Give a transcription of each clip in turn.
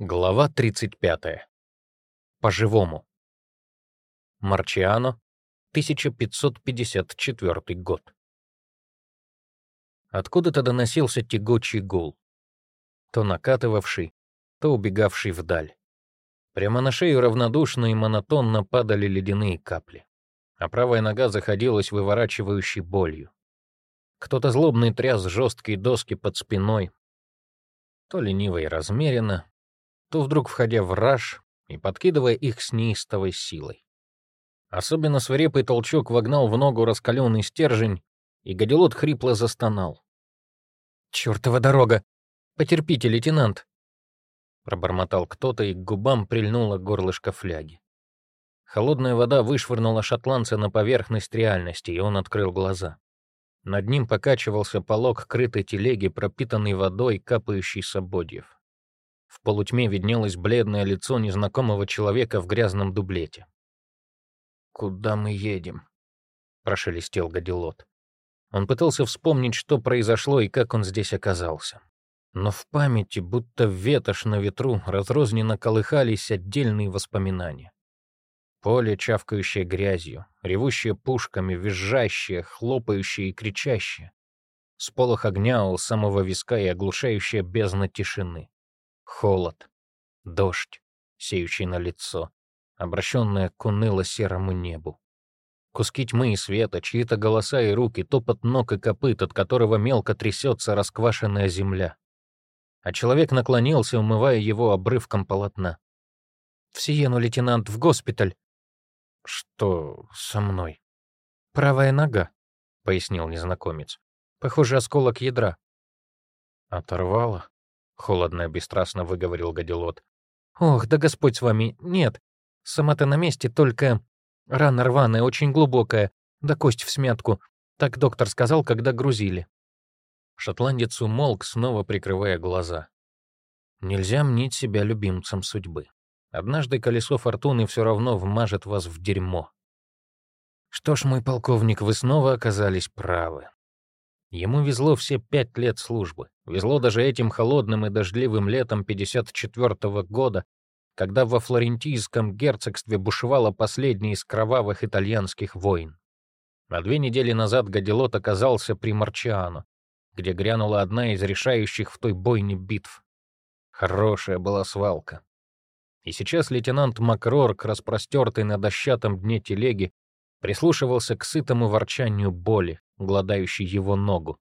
Глава 35. По-живому. Марчиано, 1554 год. Откуда-то доносился тягучий гул, то накатывавший, то убегавший вдаль. Прямо на шею равнодушно и монотонно падали ледяные капли, а правая нога заходилась выворачивающей болью. Кто-то злобный тряс жесткие доски под спиной, то лениво и размеренно, то вдруг входя в раж и подкидывая их с неистовой силой. Особенно свирепый толчок вогнал в ногу раскаленный стержень, и гадилот хрипло застонал. «Чёртова дорога! Потерпите, лейтенант!» Пробормотал кто-то, и к губам прильнуло горлышко фляги. Холодная вода вышвырнула шотландца на поверхность реальности, и он открыл глаза. Над ним покачивался полог крытой телеги, пропитанный водой, капающей с ободьев. В полутьме виднелось бледное лицо незнакомого человека в грязном дублете. «Куда мы едем?» — прошелестел Гадилот. Он пытался вспомнить, что произошло и как он здесь оказался. Но в памяти, будто ветошь на ветру, разрозненно колыхались отдельные воспоминания. Поле, чавкающее грязью, ревущее пушками, визжащее, хлопающее и кричащее. Сполох огня у самого виска и оглушающая бездна тишины. Холод, дождь, сеющий на лицо, обращенное к уныло-серому небу. Куски тьмы и света, чьи-то голоса и руки, топот ног и копыт, от которого мелко трясется расквашенная земля. А человек наклонился, умывая его обрывком полотна. «В Сиену, лейтенант, в госпиталь!» «Что со мной?» «Правая нога», — пояснил незнакомец. «Похоже, осколок ядра». «Оторвало?» — холодно и бесстрастно выговорил Гадилот. «Ох, да Господь с вами, нет. Сама-то на месте, только рана рваная, очень глубокая, да кость в смятку. Так доктор сказал, когда грузили». Шотландец умолк, снова прикрывая глаза. Нельзя мнить себя любимцем судьбы. Однажды колесо фортуны все равно вмажет вас в дерьмо. Что ж, мой полковник, вы снова оказались правы. Ему везло все пять лет службы. Везло даже этим холодным и дождливым летом 54 -го года, когда во флорентийском герцогстве бушевало последнее из кровавых итальянских войн. А две недели назад Гадилот оказался при Марчиано, где грянула одна из решающих в той бойне битв. Хорошая была свалка. И сейчас лейтенант Макрорк, распростертый на дощатом дне телеги, прислушивался к сытому ворчанию боли, гладающей его ногу,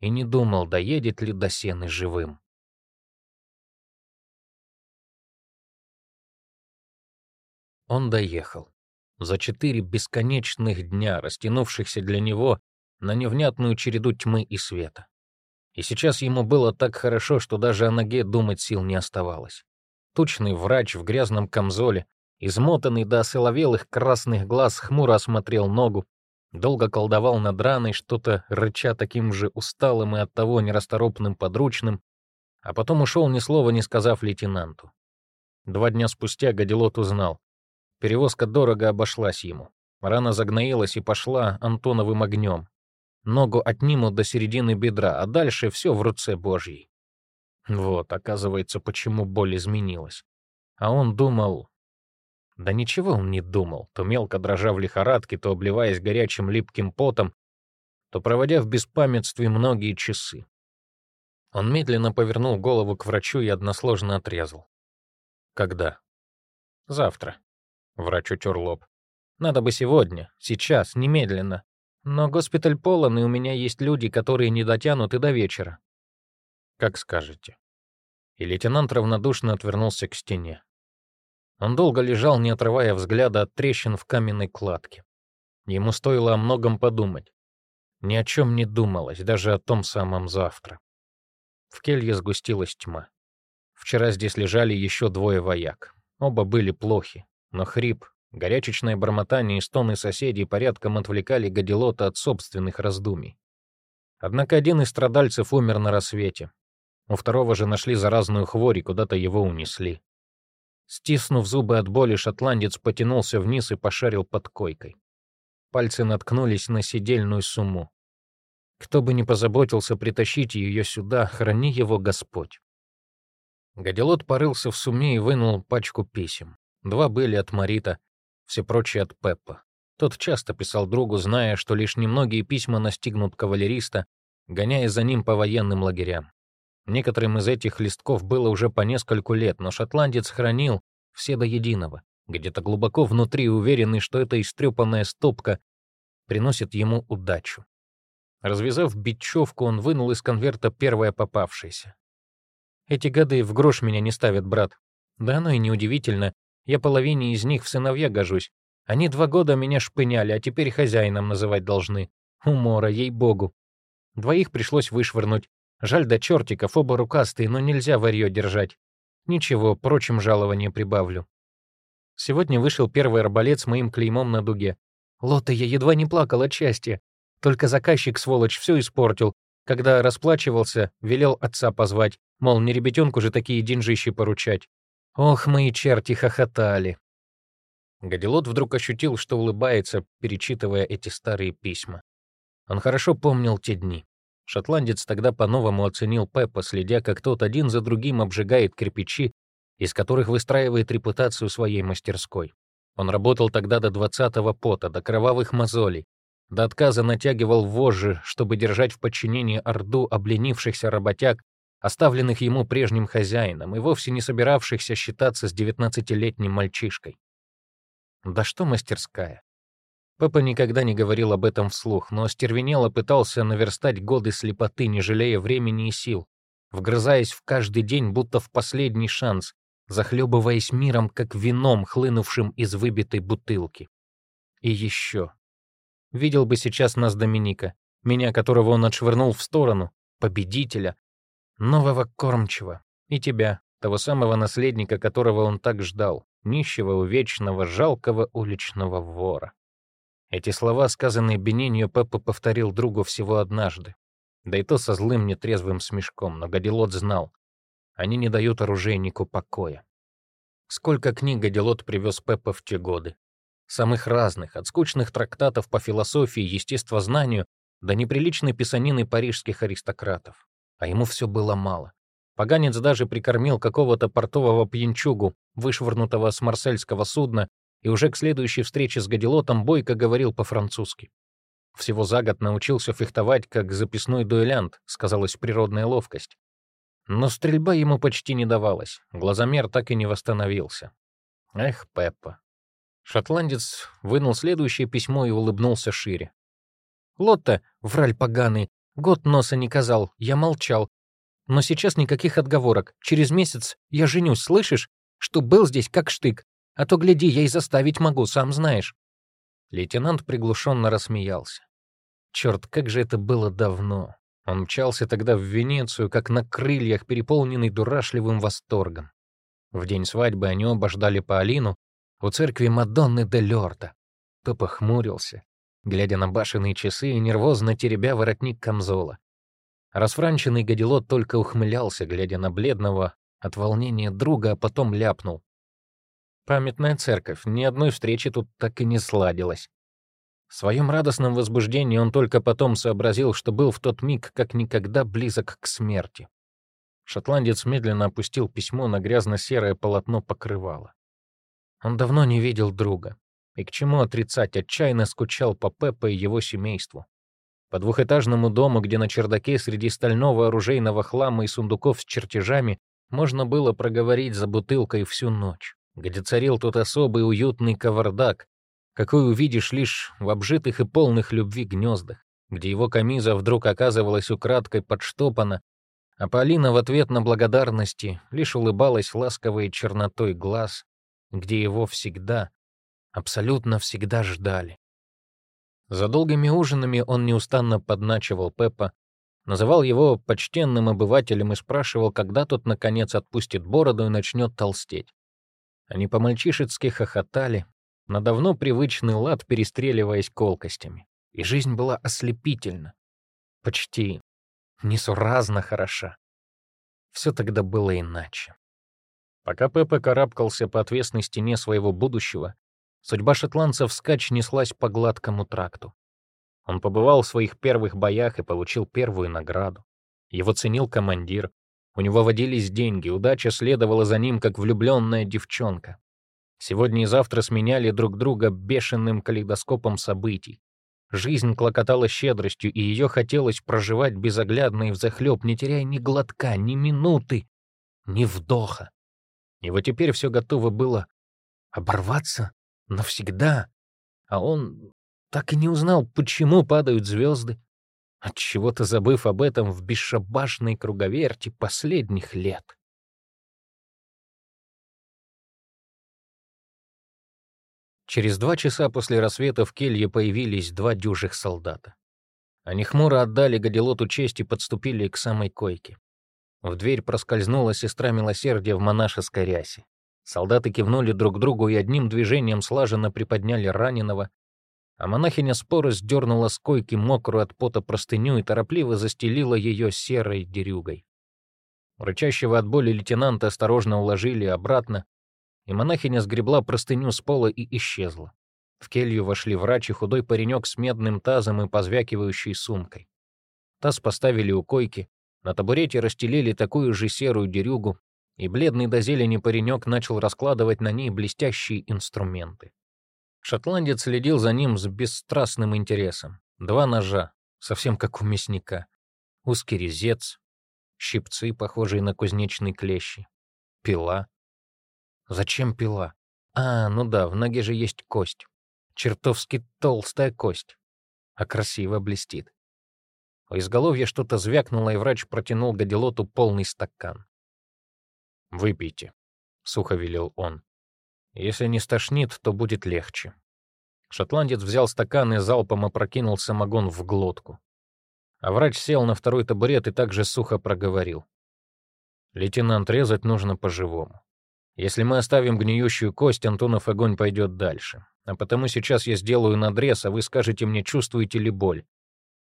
и не думал, доедет ли до сены живым. Он доехал. За четыре бесконечных дня, растянувшихся для него на невнятную череду тьмы и света. И сейчас ему было так хорошо, что даже о ноге думать сил не оставалось. Тучный врач в грязном камзоле, Измотанный до осоловелых красных глаз, хмуро осмотрел ногу, долго колдовал над раной, что-то рыча таким же усталым и оттого нерасторопным подручным, а потом ушел ни слова не сказав лейтенанту. Два дня спустя Гадилот узнал. Перевозка дорого обошлась ему. Рана загноилась и пошла Антоновым огнем. Ногу отнимут до середины бедра, а дальше все в руце Божьей. Вот, оказывается, почему боль изменилась. А он думал, да ничего он не думал, то мелко дрожа в лихорадке, то обливаясь горячим липким потом, то проводя в беспамятстве многие часы. Он медленно повернул голову к врачу и односложно отрезал. «Когда?» «Завтра». Врач утер лоб. «Надо бы сегодня, сейчас, немедленно. Но госпиталь полон, и у меня есть люди, которые не дотянут и до вечера». «Как скажете». И лейтенант равнодушно отвернулся к стене. Он долго лежал, не отрывая взгляда от трещин в каменной кладке. Ему стоило о многом подумать. Ни о чем не думалось, даже о том самом завтра. В келье сгустилась тьма. Вчера здесь лежали еще двое вояк. Оба были плохи, но хрип, горячечное бормотание и стоны соседей порядком отвлекали Гадилота от собственных раздумий. Однако один из страдальцев умер на рассвете. У второго же нашли заразную хворь и куда-то его унесли. Стиснув зубы от боли, шотландец потянулся вниз и пошарил под койкой. Пальцы наткнулись на сидельную сумму. Кто бы ни позаботился притащить ее сюда, храни его Господь. Гадилот порылся в суме и вынул пачку писем. Два были от Марита, все прочие от Пеппа. Тот часто писал другу, зная, что лишь немногие письма настигнут кавалериста, гоняя за ним по военным лагерям. Некоторым из этих листков было уже по нескольку лет, но шотландец хранил все до единого, где-то глубоко внутри уверенный, что эта истрепанная стопка приносит ему удачу. Развязав бечевку, он вынул из конверта первое попавшееся. «Эти годы в грош меня не ставят, брат. Да оно и неудивительно. Я половине из них в сыновья гожусь. Они два года меня шпыняли, а теперь хозяином называть должны. Умора, ей-богу. Двоих пришлось вышвырнуть. Жаль до чертиков, оба рукастые, но нельзя варьё держать. Ничего, прочим жалование прибавлю. Сегодня вышел первый арбалет с моим клеймом на дуге. Лота, я едва не плакал от счастья. Только заказчик, сволочь, все испортил. Когда расплачивался, велел отца позвать, мол, не ребятенку же такие деньжищи поручать. Ох, мои черти хохотали. Гадилот вдруг ощутил, что улыбается, перечитывая эти старые письма. Он хорошо помнил те дни. Шотландец тогда по-новому оценил Пеппа, следя, как тот один за другим обжигает кирпичи, из которых выстраивает репутацию своей мастерской. Он работал тогда до двадцатого пота, до кровавых мозолей, до отказа натягивал вожжи, чтобы держать в подчинении орду обленившихся работяг, оставленных ему прежним хозяином и вовсе не собиравшихся считаться с девятнадцатилетним мальчишкой. Да что мастерская? Папа никогда не говорил об этом вслух, но остервенело пытался наверстать годы слепоты, не жалея времени и сил, вгрызаясь в каждый день, будто в последний шанс, захлебываясь миром, как вином, хлынувшим из выбитой бутылки. И еще. Видел бы сейчас нас Доминика, меня, которого он отшвырнул в сторону, победителя, нового кормчего, и тебя, того самого наследника, которого он так ждал, нищего, увечного, жалкого уличного вора. Эти слова, сказанные Бенинью, Пеппа повторил другу всего однажды. Да и то со злым нетрезвым смешком, но Гадилот знал. Они не дают оружейнику покоя. Сколько книг Гадилот привез Пеппа в те годы. Самых разных, от скучных трактатов по философии и естествознанию до неприличной писанины парижских аристократов. А ему все было мало. Поганец даже прикормил какого-то портового пьянчугу, вышвырнутого с марсельского судна, и уже к следующей встрече с Гадилотом Бойко говорил по-французски. Всего за год научился фехтовать как записной дуэлянт, сказалась природная ловкость. Но стрельба ему почти не давалась, глазомер так и не восстановился. Эх, Пеппа. Шотландец вынул следующее письмо и улыбнулся шире. «Лотта, враль поганый, год носа не казал, я молчал. Но сейчас никаких отговорок. Через месяц я женюсь, слышишь? Что был здесь как штык. А то, гляди, я и заставить могу, сам знаешь». Лейтенант приглушенно рассмеялся. Черт, как же это было давно. Он мчался тогда в Венецию, как на крыльях, переполненный дурашливым восторгом. В день свадьбы они оба ждали по Алину у церкви Мадонны де Лёрта. Пеппа хмурился, глядя на башенные часы и нервозно теребя воротник камзола. Расфранченный гадилот только ухмылялся, глядя на бледного от волнения друга, а потом ляпнул. Памятная церковь, ни одной встречи тут так и не сладилось. В своем радостном возбуждении он только потом сообразил, что был в тот миг как никогда близок к смерти. Шотландец медленно опустил письмо на грязно-серое полотно покрывала. Он давно не видел друга, и к чему отрицать, отчаянно скучал по Пеппа и его семейству. По двухэтажному дому, где на чердаке среди стального оружейного хлама и сундуков с чертежами можно было проговорить за бутылкой всю ночь где царил тот особый уютный кавардак, какой увидишь лишь в обжитых и полных любви гнездах, где его камиза вдруг оказывалась украдкой подштопана, а Полина в ответ на благодарности лишь улыбалась ласковой чернотой глаз, где его всегда, абсолютно всегда ждали. За долгими ужинами он неустанно подначивал Пеппа, называл его почтенным обывателем и спрашивал, когда тот, наконец, отпустит бороду и начнет толстеть. Они по-мальчишески хохотали, на давно привычный лад перестреливаясь колкостями. И жизнь была ослепительна. Почти несуразно хороша. Все тогда было иначе. Пока Пеппа карабкался по отвесной стене своего будущего, судьба шотландцев вскачь неслась по гладкому тракту. Он побывал в своих первых боях и получил первую награду. Его ценил командир. У него водились деньги, удача следовала за ним, как влюбленная девчонка. Сегодня и завтра сменяли друг друга бешеным калейдоскопом событий. Жизнь клокотала щедростью, и ее хотелось проживать безоглядно и взахлеб, не теряя ни глотка, ни минуты, ни вдоха. И вот теперь все готово было оборваться навсегда, а он так и не узнал, почему падают звезды, отчего-то забыв об этом в бесшабашной круговерти последних лет. Через два часа после рассвета в келье появились два дюжих солдата. Они хмуро отдали Гадилоту честь и подступили к самой койке. В дверь проскользнула сестра милосердия в монашеской рясе. Солдаты кивнули друг другу и одним движением слаженно приподняли раненого, а монахиня споро сдернула с койки мокрую от пота простыню и торопливо застелила ее серой дерюгой. Рычащего от боли лейтенанта осторожно уложили обратно, и монахиня сгребла простыню с пола и исчезла. В келью вошли врач и худой паренек с медным тазом и позвякивающей сумкой. Таз поставили у койки, на табурете расстелили такую же серую дерюгу, и бледный до зелени паренек начал раскладывать на ней блестящие инструменты. Шотландец следил за ним с бесстрастным интересом. Два ножа, совсем как у мясника. Узкий резец, щипцы, похожие на кузнечные клещи, пила, Зачем пила? А, ну да, в ноге же есть кость. Чертовски толстая кость. А красиво блестит. У изголовья что-то звякнуло, и врач протянул Гадилоту полный стакан. «Выпейте», — сухо велел он. «Если не стошнит, то будет легче». Шотландец взял стакан и залпом опрокинул самогон в глотку. А врач сел на второй табурет и также сухо проговорил. «Лейтенант, резать нужно по-живому. Если мы оставим гниющую кость, Антонов огонь пойдет дальше. А потому сейчас я сделаю надрез, а вы скажете мне, чувствуете ли боль.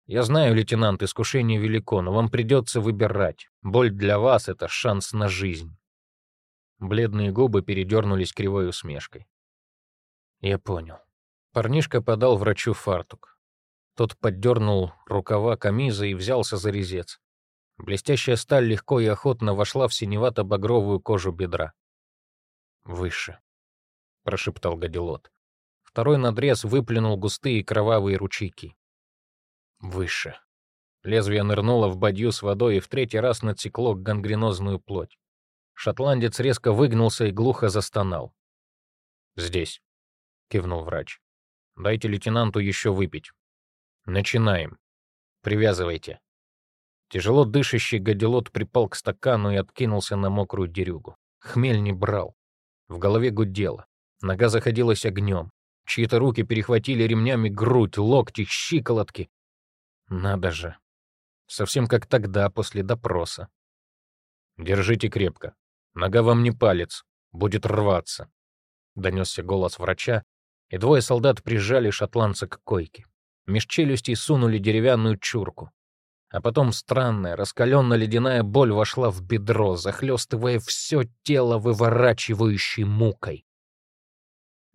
Я знаю, лейтенант, искушение велико, но вам придется выбирать. Боль для вас — это шанс на жизнь. Бледные губы передернулись кривой усмешкой. Я понял. Парнишка подал врачу фартук. Тот поддернул рукава камиза и взялся за резец. Блестящая сталь легко и охотно вошла в синевато-багровую кожу бедра. «Выше», — прошептал Гадилот. Второй надрез выплюнул густые кровавые ручейки. «Выше». Лезвие нырнуло в бадью с водой и в третий раз надсекло гангренозную плоть. Шотландец резко выгнулся и глухо застонал. «Здесь», — кивнул врач. «Дайте лейтенанту еще выпить. Начинаем. Привязывайте». Тяжело дышащий гадилот припал к стакану и откинулся на мокрую дерюгу. Хмель не брал. В голове гудело. Нога заходилась огнем. Чьи-то руки перехватили ремнями грудь, локти, щиколотки. Надо же. Совсем как тогда, после допроса. «Держите крепко. Нога вам не палец. Будет рваться», — донесся голос врача, и двое солдат прижали шотландца к койке. Меж челюстей сунули деревянную чурку. А потом странная, раскаленно-ледяная боль вошла в бедро, захлестывая все тело выворачивающей мукой.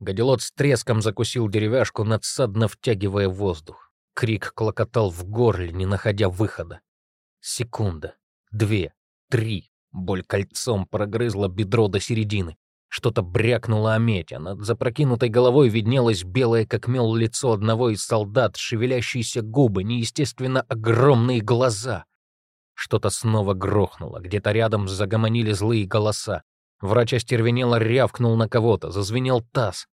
Гадилот с треском закусил деревяшку, надсадно втягивая воздух. Крик клокотал в горле, не находя выхода. Секунда, две, три. Боль кольцом прогрызла бедро до середины. Что-то брякнуло о медь, над запрокинутой головой виднелось белое, как мел, лицо одного из солдат, шевелящиеся губы, неестественно огромные глаза. Что-то снова грохнуло, где-то рядом загомонили злые голоса. Врач остервенело рявкнул на кого-то, зазвенел таз.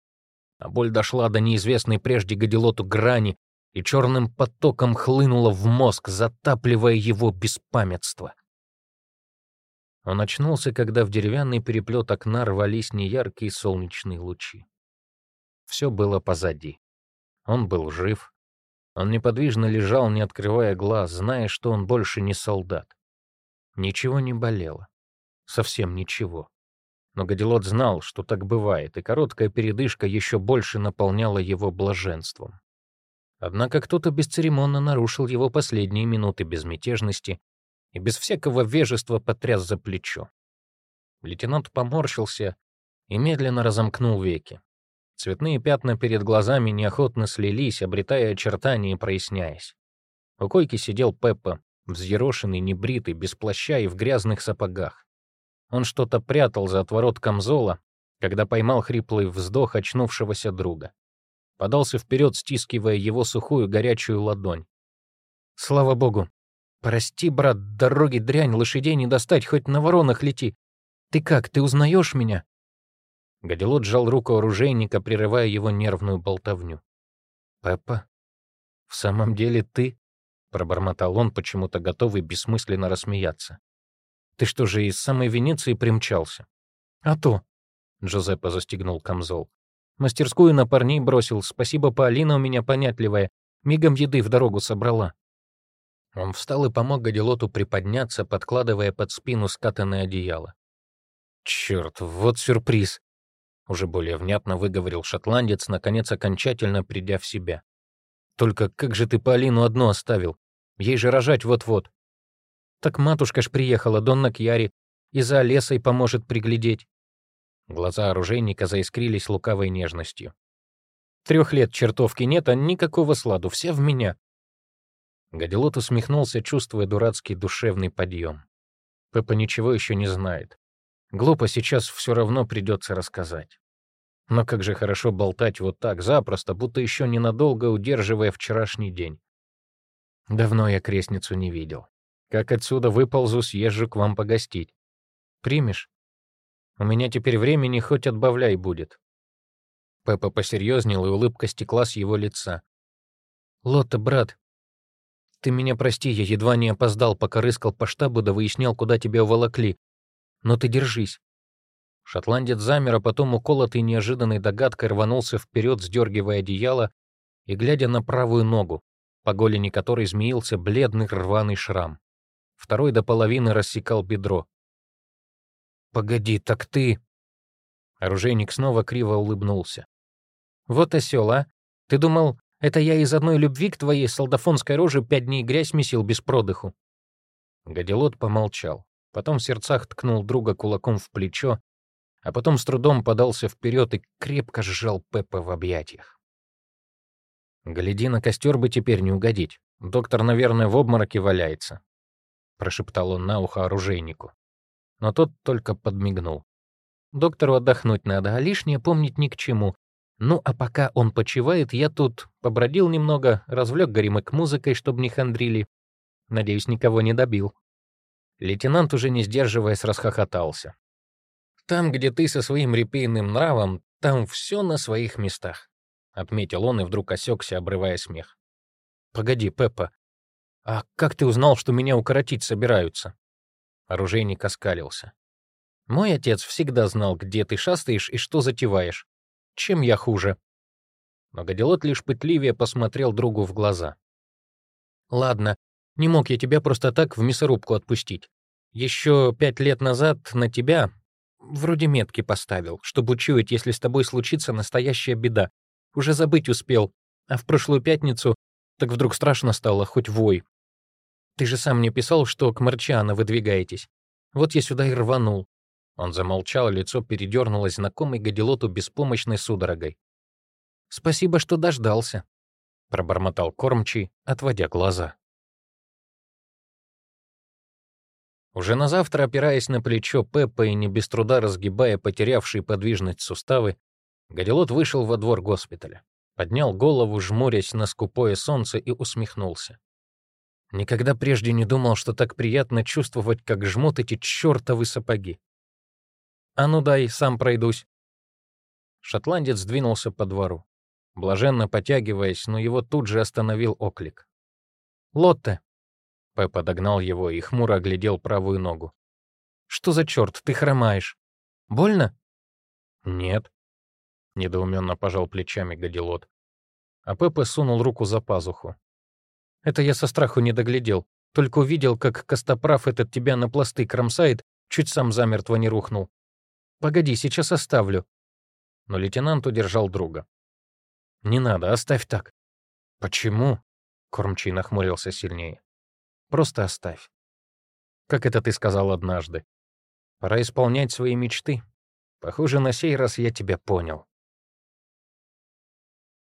А боль дошла до неизвестной прежде гадилоту грани и черным потоком хлынула в мозг, затапливая его беспамятство. Он очнулся, когда в деревянный переплет окна рвались неяркие солнечные лучи. Все было позади. Он был жив. Он неподвижно лежал, не открывая глаз, зная, что он больше не солдат. Ничего не болело. Совсем ничего. Но Гадилот знал, что так бывает, и короткая передышка еще больше наполняла его блаженством. Однако кто-то бесцеремонно нарушил его последние минуты безмятежности и без всякого вежества потряс за плечо. Лейтенант поморщился и медленно разомкнул веки. Цветные пятна перед глазами неохотно слились, обретая очертания и проясняясь. У койки сидел Пеппа, взъерошенный, небритый, без плаща и в грязных сапогах. Он что-то прятал за отворот камзола, когда поймал хриплый вздох очнувшегося друга. Подался вперед, стискивая его сухую горячую ладонь. «Слава богу! Прости, брат, дороги дрянь, лошадей не достать, хоть на воронах лети. Ты как, ты узнаешь меня?» Гадилот сжал руку оружейника, прерывая его нервную болтовню. «Пеппа, в самом деле ты?» — пробормотал он, почему-то готовый бессмысленно рассмеяться. «Ты что же, из самой Венеции примчался?» «А то!» — Джозеппе застегнул камзол. «Мастерскую на парней бросил. Спасибо, Паолина у меня понятливая. Мигом еды в дорогу собрала». Он встал и помог Гадилоту приподняться, подкладывая под спину скатанное одеяло. «Черт, вот сюрприз!» Уже более внятно выговорил шотландец, наконец окончательно придя в себя. «Только как же ты Полину одну оставил? Ей же рожать вот-вот». «Так матушка ж приехала, Донна Кьяри, и за лесой поможет приглядеть». Глаза оружейника заискрились лукавой нежностью. «Трех лет чертовки нет, а никакого сладу, вся в меня». Гадилот усмехнулся, чувствуя дурацкий душевный подъем. Пеппа ничего еще не знает. Глупо сейчас все равно придется рассказать. Но как же хорошо болтать вот так запросто, будто еще ненадолго удерживая вчерашний день. Давно я крестницу не видел. Как отсюда выползу, съезжу к вам погостить. Примешь? У меня теперь времени хоть отбавляй будет. Пеппа посерьезнел, и улыбка стекла с его лица. «Лотта, брат, ты меня прости, я едва не опоздал, пока рыскал по штабу да выяснял, куда тебя уволокли. Но ты держись». Шотландец замер, а потом, уколотый неожиданной догадкой, рванулся вперед, сдергивая одеяло и глядя на правую ногу, по голени которой змеился бледный рваный шрам. Второй до половины рассекал бедро. «Погоди, так ты...» Оружейник снова криво улыбнулся. «Вот осел, а? Ты думал, это я из одной любви к твоей солдафонской роже пять дней грязь месил без продыху?» Гадилот помолчал. Потом в сердцах ткнул друга кулаком в плечо, а потом с трудом подался вперед и крепко сжал Пеппа в объятиях. «Гляди, на костер бы теперь не угодить. Доктор, наверное, в обмороке валяется», — прошептал он на ухо оружейнику. Но тот только подмигнул. «Доктору отдохнуть надо, а лишнее помнить ни к чему. Ну, а пока он почивает, я тут побродил немного, развлек горемык музыкой, чтобы не хандрили. Надеюсь, никого не добил». Лейтенант, уже не сдерживаясь, расхохотался. «Там, где ты со своим репейным нравом, там все на своих местах», — отметил он и вдруг осекся, обрывая смех. «Погоди, Пеппа, а как ты узнал, что меня укоротить собираются?» Оружейник оскалился. «Мой отец всегда знал, где ты шастаешь и что затеваешь. Чем я хуже?» Но Гадилот лишь пытливее посмотрел другу в глаза. «Ладно, не мог я тебя просто так в мясорубку отпустить. Еще пять лет назад на тебя вроде метки поставил, чтобы учуять, если с тобой случится настоящая беда. Уже забыть успел. А в прошлую пятницу так вдруг страшно стало, хоть вой. Ты же сам мне писал, что к Марчиано выдвигаетесь. Вот я сюда и рванул. Он замолчал, лицо передернулось знакомой гадилоту беспомощной судорогой. «Спасибо, что дождался», — пробормотал кормчий, отводя глаза. Уже на завтра, опираясь на плечо Пеппа и не без труда разгибая потерявшие подвижность суставы, Гадилот вышел во двор госпиталя, поднял голову, жмурясь на скупое солнце и усмехнулся. Никогда прежде не думал, что так приятно чувствовать, как жмут эти чертовы сапоги. «А ну дай, сам пройдусь». Шотландец двинулся по двору, блаженно потягиваясь, но его тут же остановил оклик. «Лотте!» Пеппа догнал его и хмуро оглядел правую ногу. «Что за черт, ты хромаешь? Больно?» «Нет», — недоуменно пожал плечами Гадилот. А Пеппа сунул руку за пазуху. «Это я со страху не доглядел. Только увидел, как Костоправ этот тебя на пласты кромсает, чуть сам замертво не рухнул. Погоди, сейчас оставлю». Но лейтенант удержал друга. «Не надо, оставь так». «Почему?» — Кормчий нахмурился сильнее. Просто оставь. Как это ты сказал однажды? Пора исполнять свои мечты. Похоже, на сей раз я тебя понял.